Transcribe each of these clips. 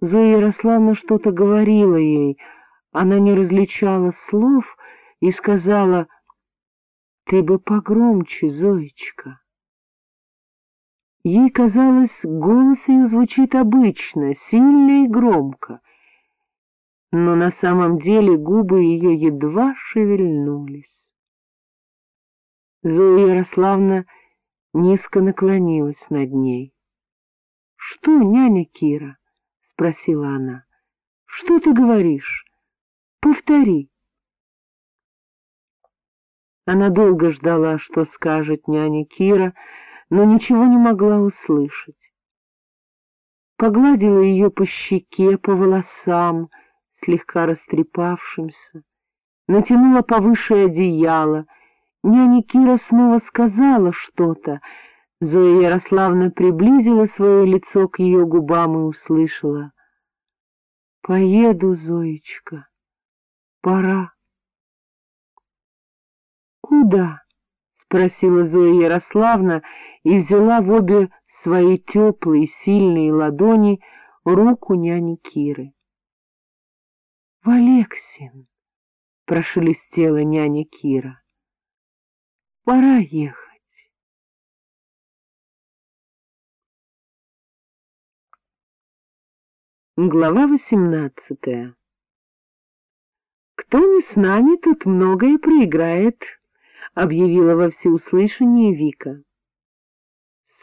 Зоя Ярославна что-то говорила ей, она не различала слов и сказала, — Ты бы погромче, Зоечка. Ей казалось, голос ее звучит обычно, сильно и громко, но на самом деле губы ее едва шевельнулись. Зоя Ярославна низко наклонилась над ней. — Что, няня Кира? — спросила она. — Что ты говоришь? Повтори. Она долго ждала, что скажет няня Кира, но ничего не могла услышать. Погладила ее по щеке, по волосам, слегка растрепавшимся, натянула повыше одеяло. Няня Кира снова сказала что-то. Зоя Ярославна приблизила свое лицо к ее губам и услышала. — Поеду, Зоечка, пора. — Куда? — спросила Зоя Ярославна и взяла в обе свои теплые, сильные ладони руку няни Киры. — В Алексин, — прошелестела няня Кира, — пора ехать. Глава восемнадцатая «Кто не с нами, тут многое проиграет», — объявила во всеуслышание Вика.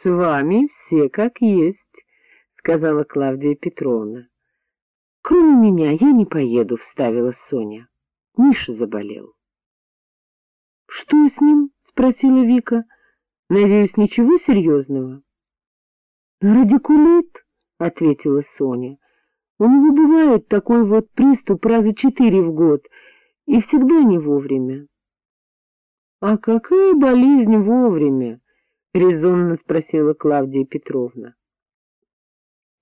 «С вами все как есть», — сказала Клавдия Петровна. — Кроме меня я не поеду, — вставила Соня. Миша заболел. — Что с ним? — спросила Вика. — Надеюсь, ничего серьезного? — Радикулит, — ответила Соня. — У него бывает такой вот приступ раза четыре в год, и всегда не вовремя. — А какая болезнь вовремя? — резонно спросила Клавдия Петровна.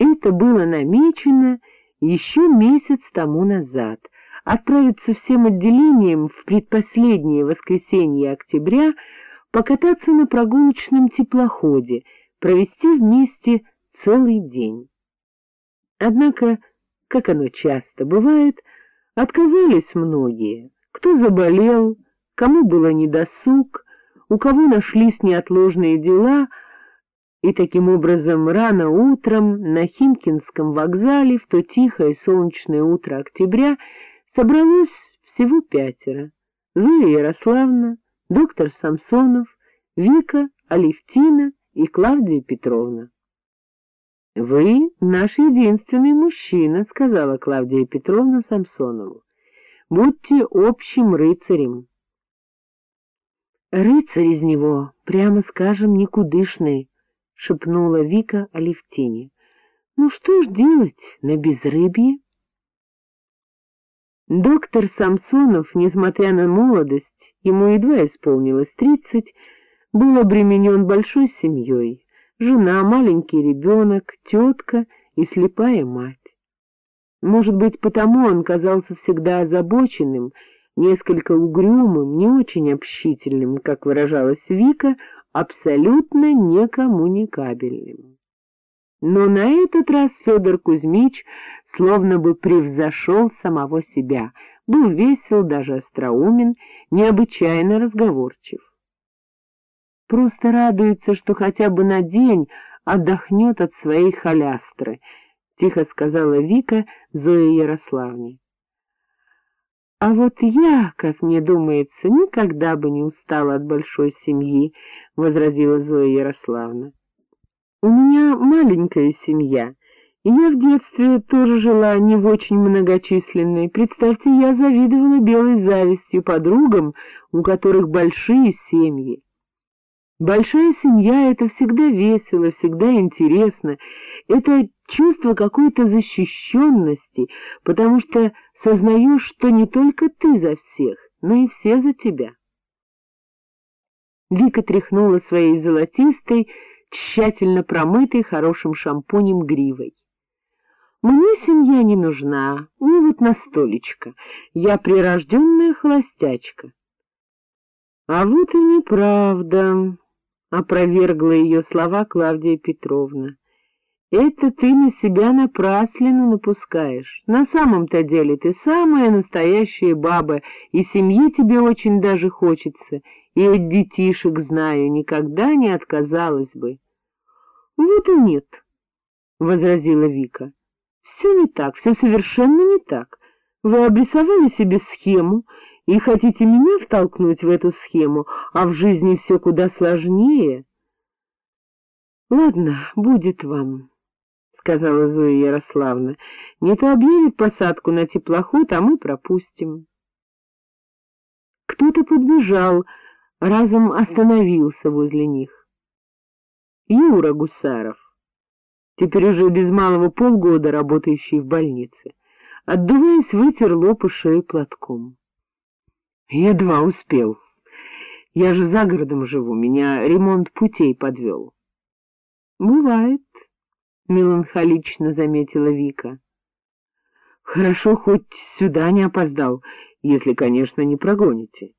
Это было намечено еще месяц тому назад отправиться всем отделением в предпоследнее воскресенье октября покататься на прогулочном теплоходе, провести вместе целый день. Однако, как оно часто бывает, отказались многие, кто заболел, кому было недосуг, у кого нашлись неотложные дела — и таким образом рано утром на Химкинском вокзале в то тихое солнечное утро октября собралось всего пятеро. Зоя Ярославна, доктор Самсонов, Вика, Алевтина и Клавдия Петровна. — Вы наш единственный мужчина, — сказала Клавдия Петровна Самсонову. — Будьте общим рыцарем. Рыцарь из него, прямо скажем, никудышный, — шепнула Вика Алевтине. — Ну что ж делать на безрыбье? Доктор Самсонов, несмотря на молодость, ему едва исполнилось тридцать, был обременен большой семьей, жена, маленький ребенок, тетка и слепая мать. Может быть, потому он казался всегда озабоченным, несколько угрюмым, не очень общительным, как выражалась Вика, абсолютно некоммуникабельным. Но на этот раз Федор Кузьмич словно бы превзошел самого себя, был весел, даже остроумен, необычайно разговорчив. Просто радуется, что хотя бы на день отдохнет от своей халястры, — тихо сказала Вика Зоя Ярославне. А вот я, как мне думается, никогда бы не устала от большой семьи, — возразила Зоя Ярославна. — У меня маленькая семья, и я в детстве тоже жила не в очень многочисленной. Представьте, я завидовала белой завистью подругам, у которых большие семьи. Большая семья — это всегда весело, всегда интересно, это чувство какой-то защищенности, потому что сознаешь, что не только ты за всех, но и все за тебя. Вика тряхнула своей золотистой, тщательно промытой хорошим шампунем гривой. Мне семья не нужна, мне вот на столечко, я прирожденная холостячка. А вот и неправда, — опровергла ее слова Клавдия Петровна. Это ты на себя напраслину напускаешь. На самом-то деле ты самая настоящая баба, и семьи тебе очень даже хочется, и от детишек, знаю, никогда не отказалась бы. — Вот и нет, — возразила Вика. — Все не так, все совершенно не так. Вы обрисовали себе схему и хотите меня втолкнуть в эту схему, а в жизни все куда сложнее. — Ладно, будет вам, — сказала Зоя Ярославна. — Не то объявит посадку на теплоход, а мы пропустим. Кто-то подбежал, разом остановился возле них. Юра Гусаров, теперь уже без малого полгода работающий в больнице, отдуваясь, вытер лоб и шею платком. Едва успел. Я же за городом живу, меня ремонт путей подвел. — Бывает, — меланхолично заметила Вика. — Хорошо, хоть сюда не опоздал, если, конечно, не прогоните.